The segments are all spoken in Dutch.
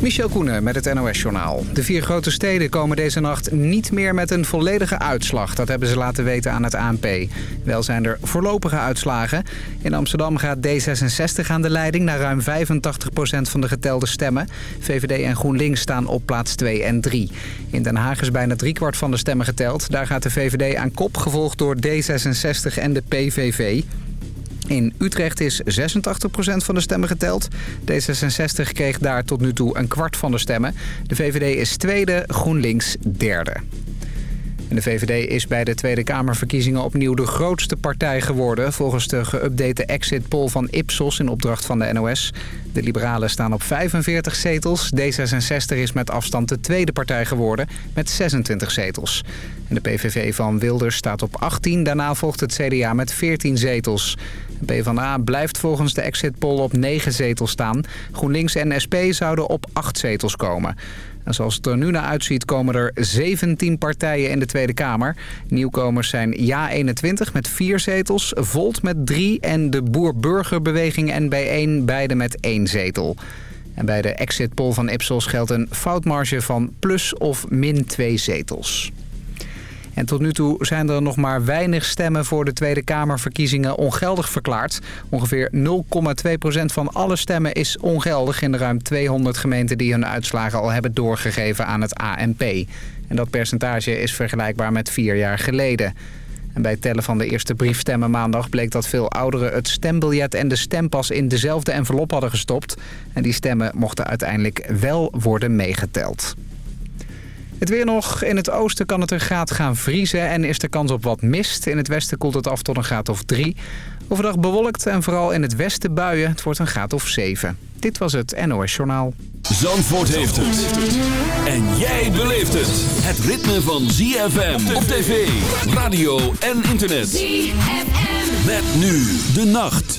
Michel Koenen met het NOS-journaal. De vier grote steden komen deze nacht niet meer met een volledige uitslag. Dat hebben ze laten weten aan het ANP. Wel zijn er voorlopige uitslagen. In Amsterdam gaat D66 aan de leiding... naar ruim 85% van de getelde stemmen. VVD en GroenLinks staan op plaats 2 en 3. In Den Haag is bijna driekwart van de stemmen geteld. Daar gaat de VVD aan kop, gevolgd door D66 en de PVV. In Utrecht is 86% van de stemmen geteld. D66 kreeg daar tot nu toe een kwart van de stemmen. De VVD is tweede, GroenLinks derde. En de VVD is bij de Tweede Kamerverkiezingen opnieuw de grootste partij geworden... volgens de geüpdate exit poll van Ipsos in opdracht van de NOS. De Liberalen staan op 45 zetels. D66 is met afstand de tweede partij geworden met 26 zetels. En de PVV van Wilders staat op 18. Daarna volgt het CDA met 14 zetels. PvdA blijft volgens de exit poll op 9 zetels staan. GroenLinks en SP zouden op 8 zetels komen. En zoals het er nu naar uitziet komen er 17 partijen in de Tweede Kamer. Nieuwkomers zijn Ja21 met 4 zetels, Volt met 3 en de Boer-Burgerbeweging en B1 beide met 1 zetel. En bij de exit poll van Ipsos geldt een foutmarge van plus of min 2 zetels. En tot nu toe zijn er nog maar weinig stemmen voor de Tweede Kamerverkiezingen ongeldig verklaard. Ongeveer 0,2% van alle stemmen is ongeldig in de ruim 200 gemeenten die hun uitslagen al hebben doorgegeven aan het ANP. En dat percentage is vergelijkbaar met vier jaar geleden. En bij het tellen van de eerste briefstemmen maandag bleek dat veel ouderen het stembiljet en de stempas in dezelfde envelop hadden gestopt. En die stemmen mochten uiteindelijk wel worden meegeteld. Het weer nog. In het oosten kan het een graad gaan vriezen en is er kans op wat mist. In het westen koelt het af tot een graad of 3. Overdag bewolkt en vooral in het westen buien. Het wordt een graad of 7. Dit was het NOS Journaal. Zandvoort heeft het. En jij beleeft het. Het ritme van ZFM op tv, radio en internet. ZFM. Met nu de nacht.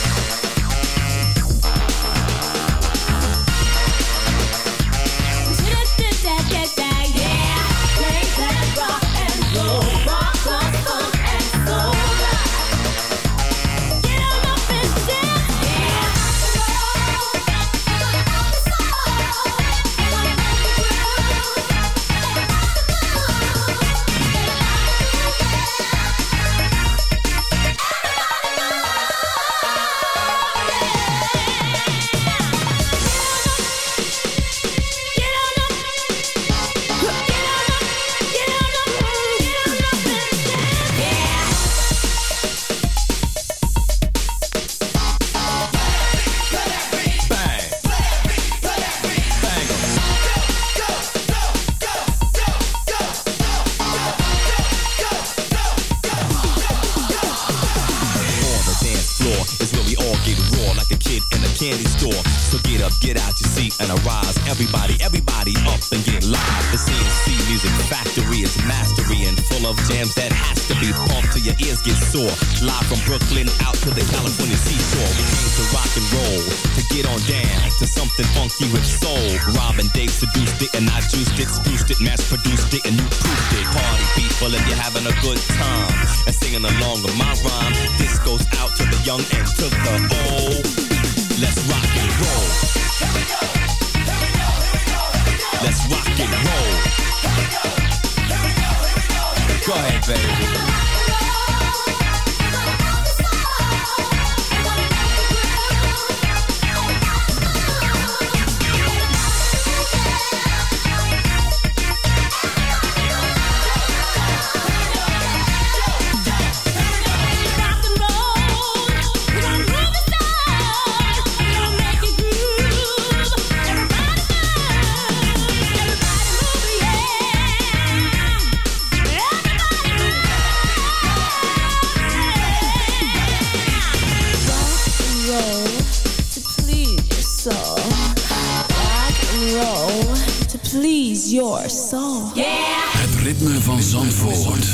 It and I juiced it, spruced it, mass produced it, and you proofed it. Party people and you're having a good time. And singing along with my rhyme. This goes out to the young and to the old. Let's rock and roll. Here we go. Here we go. Here we go. Here we go. Let's rock and roll. Here we go. Here we go. Here we go. Go ahead, baby. Your soul. Yeah. Het ritme van Zandvoort.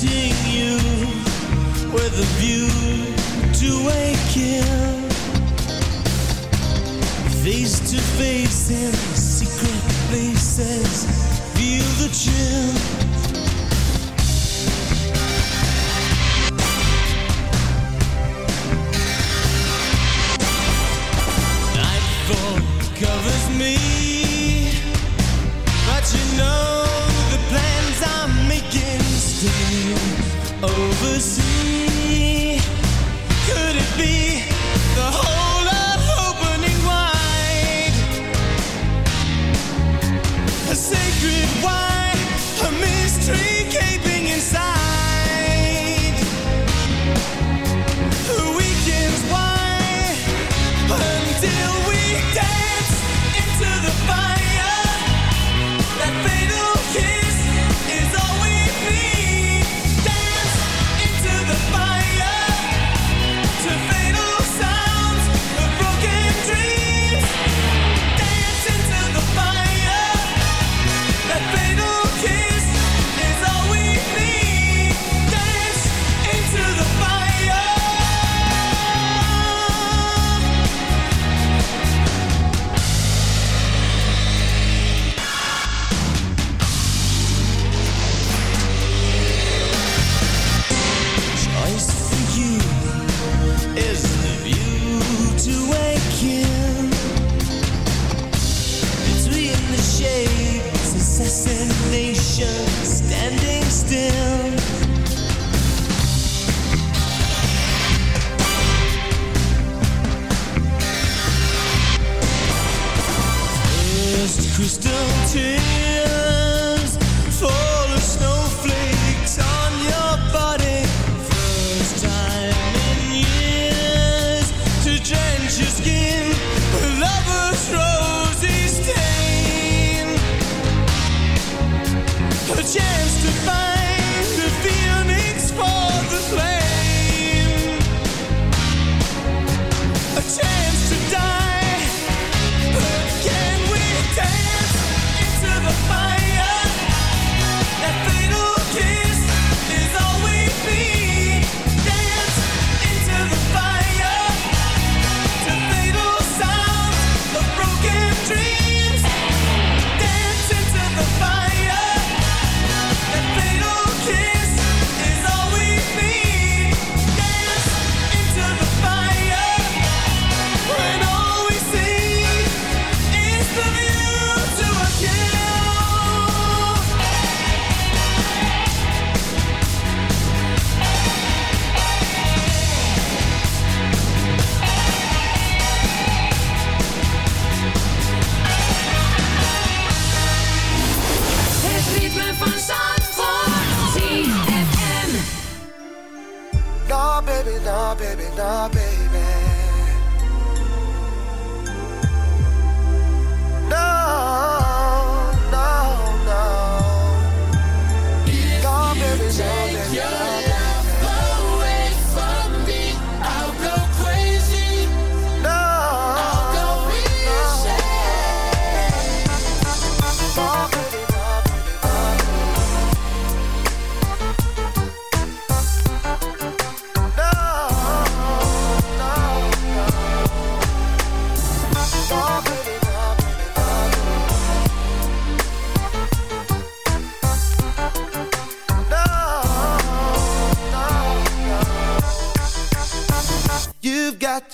kissing you with a view to a kill. Face to face in secret places, feel the chill. crystal tears.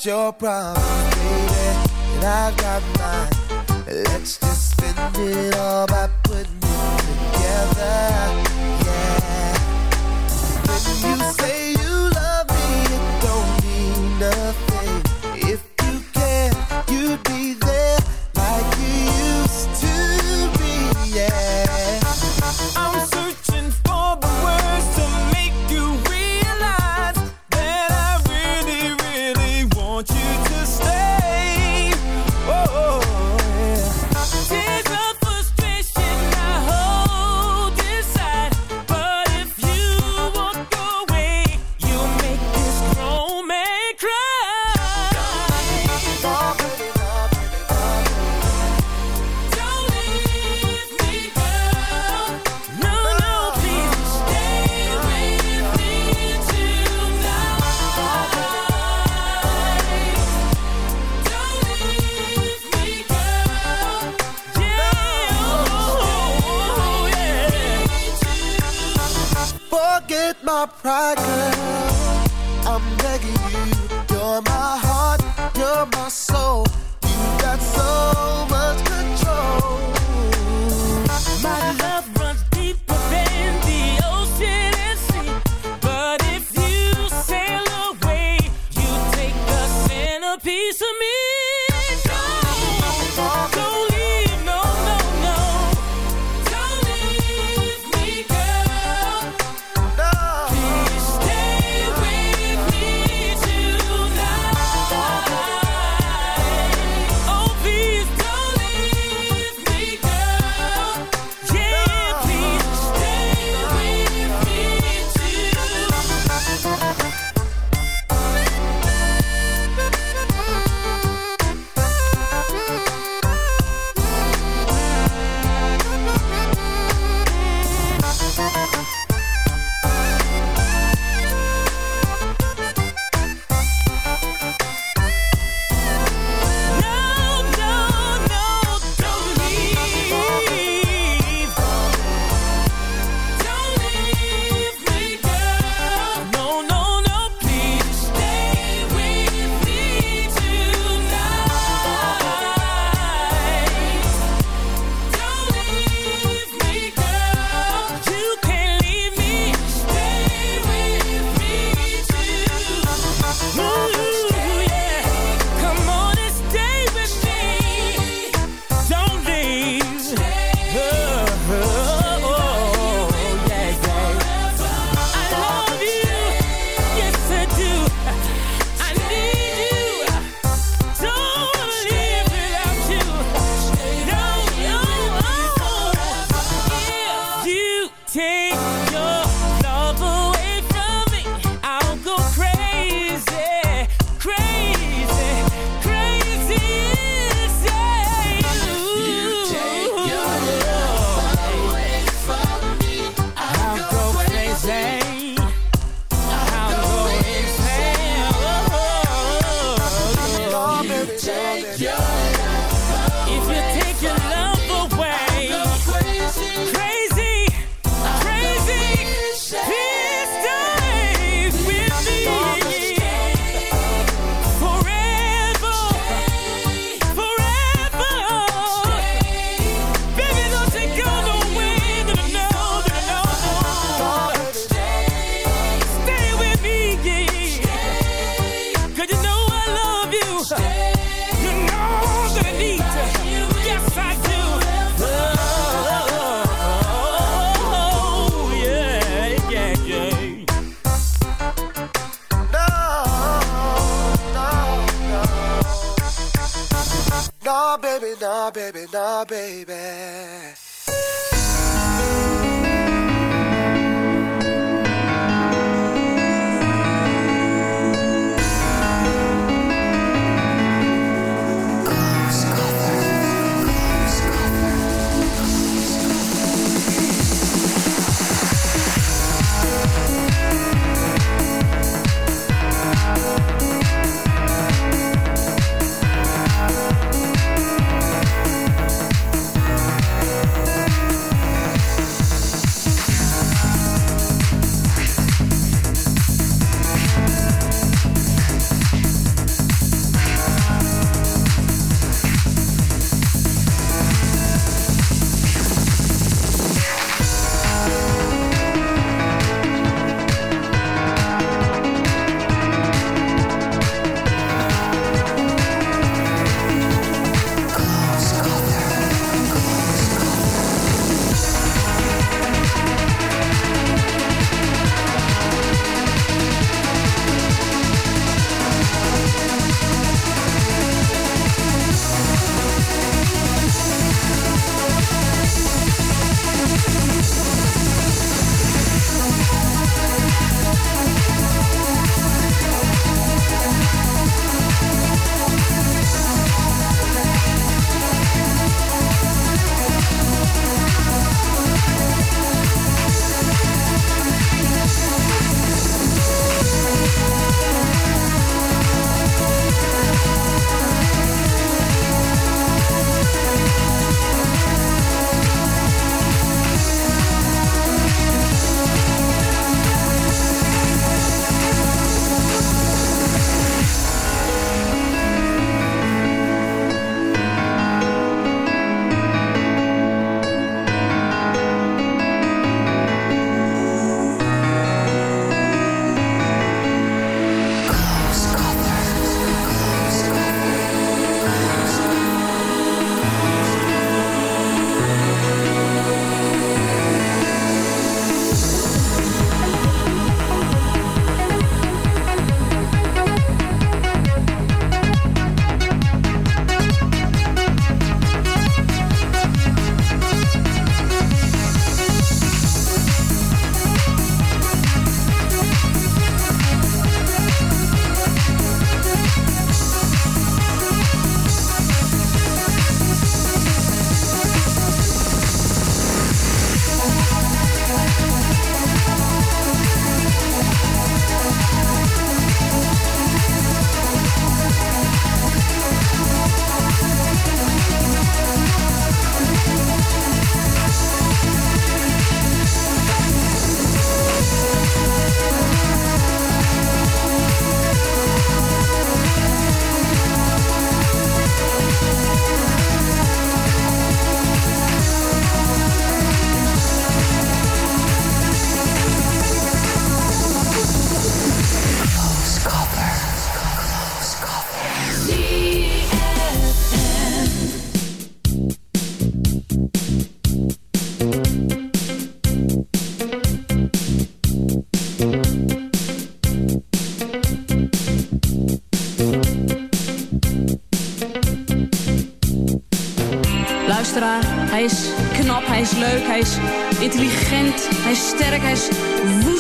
your problem, baby, and I've got mine. Let's just spend it all by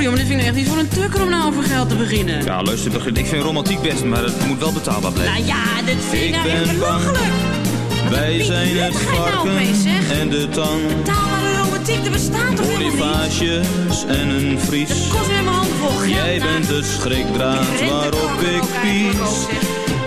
Sorry, maar dit vind ik echt niet voor een tukker om nou over geld te beginnen. Ja, luister, Begrit, ik vind romantiek best, maar het moet wel betaalbaar blijven. Nou ja, dit vind ik nou ben echt belachelijk. Wij zijn het nou varken en de tang. Betaalbare romantiek, er bestaat toch helemaal niet? En een vries. Het kost weer mijn hand vol geld. Jij nou. bent de schrikdraad waarop ik pies.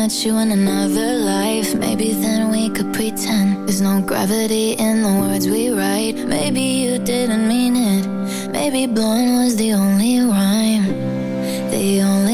Met you in another life. Maybe then we could pretend there's no gravity in the words we write. Maybe you didn't mean it. Maybe blowing was the only rhyme. The only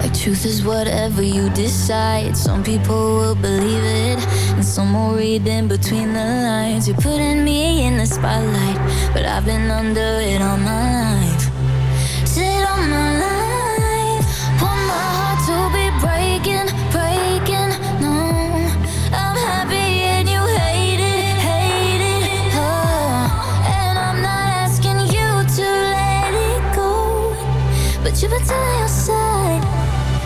Like truth is whatever you decide. Some people will believe it, and some will read in between the lines. You're putting me in the spotlight, but I've been under it all my life. Sit on my life. Want my heart to be breaking, breaking. No, I'm happy and you hate it, hate it. Oh, and I'm not asking you to let it go, but you better yourself.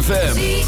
ZFM.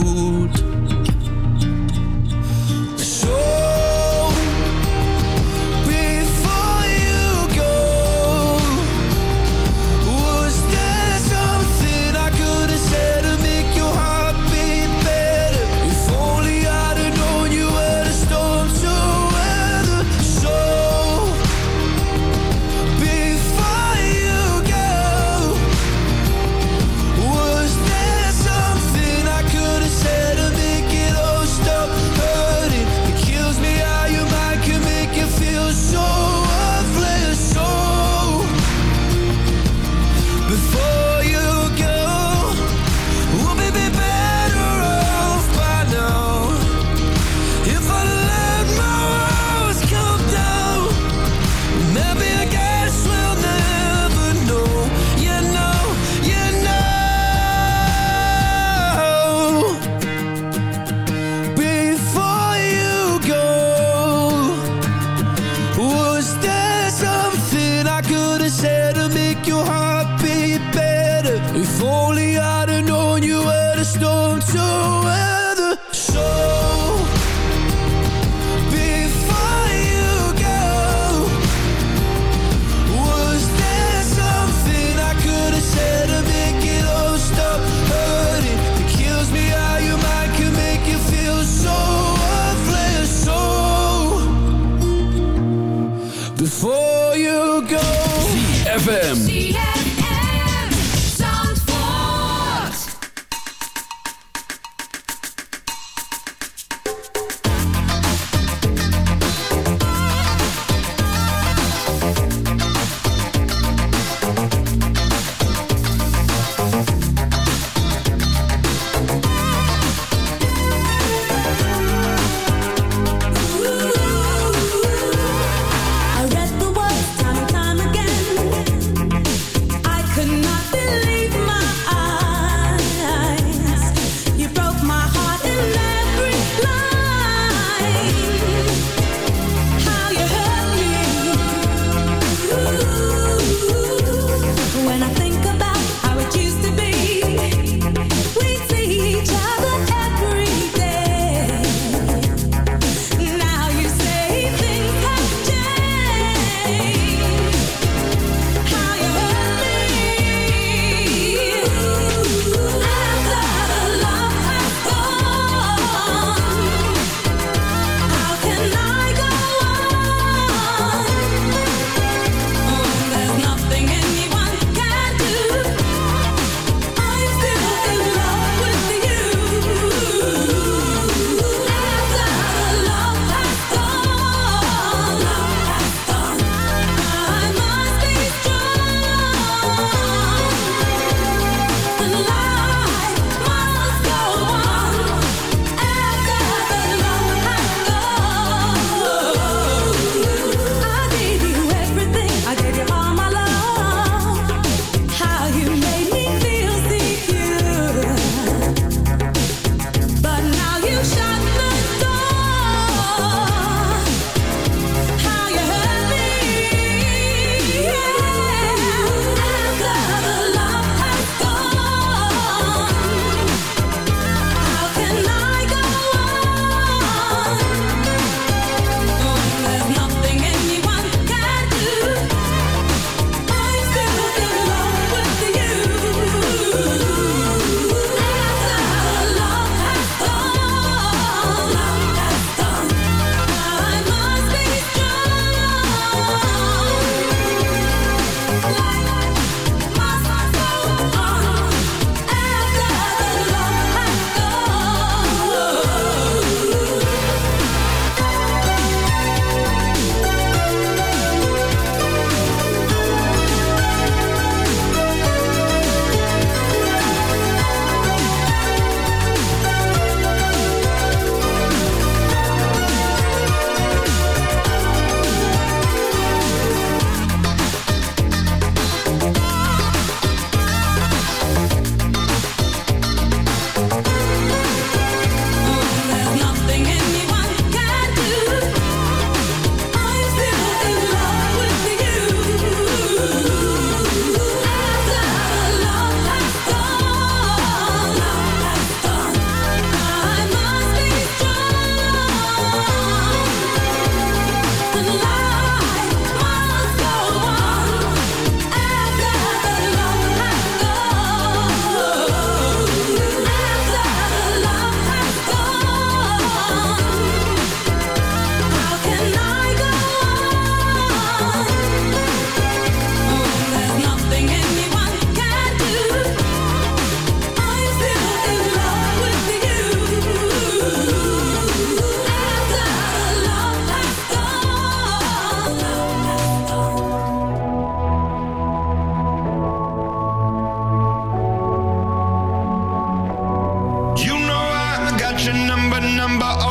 number, number. Oh.